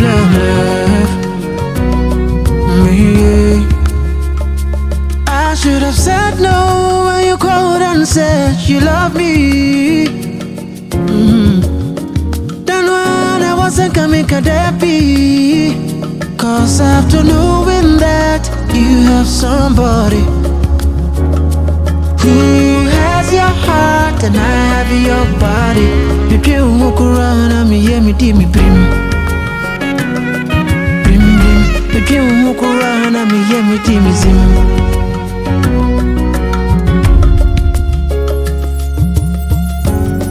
love, love, love me. I should have said no when you called and said you love me. Mm. Then when I wasn't coming, could that be? Cause after knowing that you have somebody who has your heart and I have your body, Pipi you walk mi and mi yeah, me, me. mukimu mukuraha namiye miti mizimu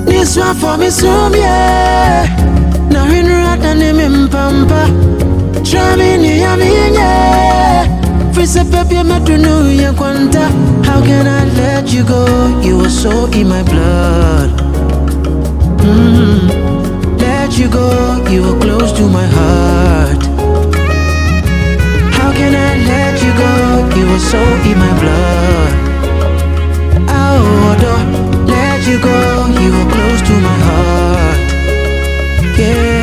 niswafo misumye nawinurata nimimpampa tramini yaminye frisepepye metunuye kwanta. How can I let you go? You were so in my blood. so in my blood. I will adore, let you go, you were close to my heart. Yeah.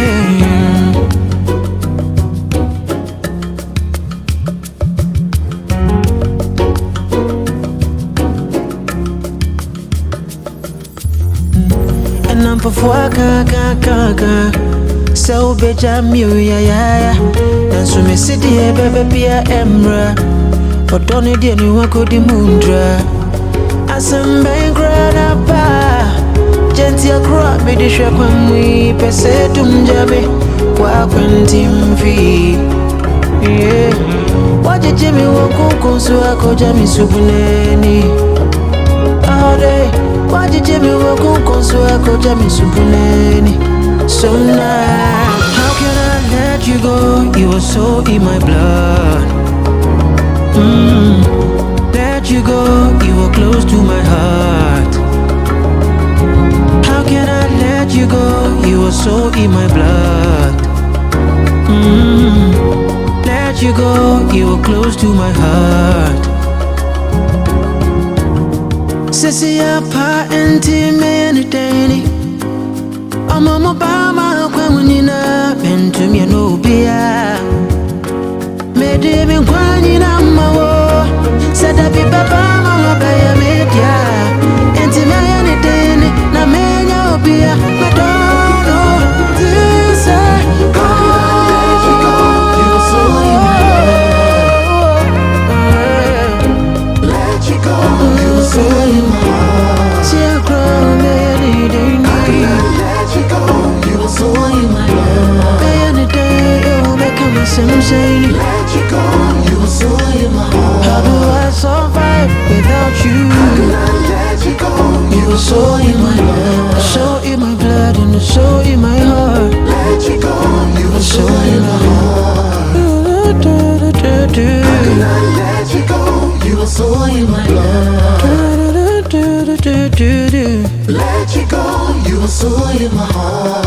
And I'm parfois, gaga, gaga. sɛ wobɛgya mmiowia yaaya nanso mesɛdeɛ bɛbɛbia ɛmmra ɔdɔ no deɛ ne wakɔdi mu ndra asɛm bɛn koraa na paa gyenti akoro a mede hwɛ kwan mu yi pɛ sɛ tum gya me woakwantim fii Yeah. wagyegye me wɔ konkon so akɔgya me subunani all day. Why did Jimmy walk on console? I could Supunani. So now, how can I let you go? You were so in my blood. So in my blood. Mm. Let you go, you were close to my heart. Sissy apa enti me ni deni Ọmọ mo bá máa pẹ́ wọn nyina bẹ̀ntù mi ẹ̀nà òbíà Mèdè mi nkwa nyina mma you were so in my heart. So in my blood and so in my heart. Let you go, you were so in my heart. Let you go, you were so in my heart. Let you go, you were so in my heart.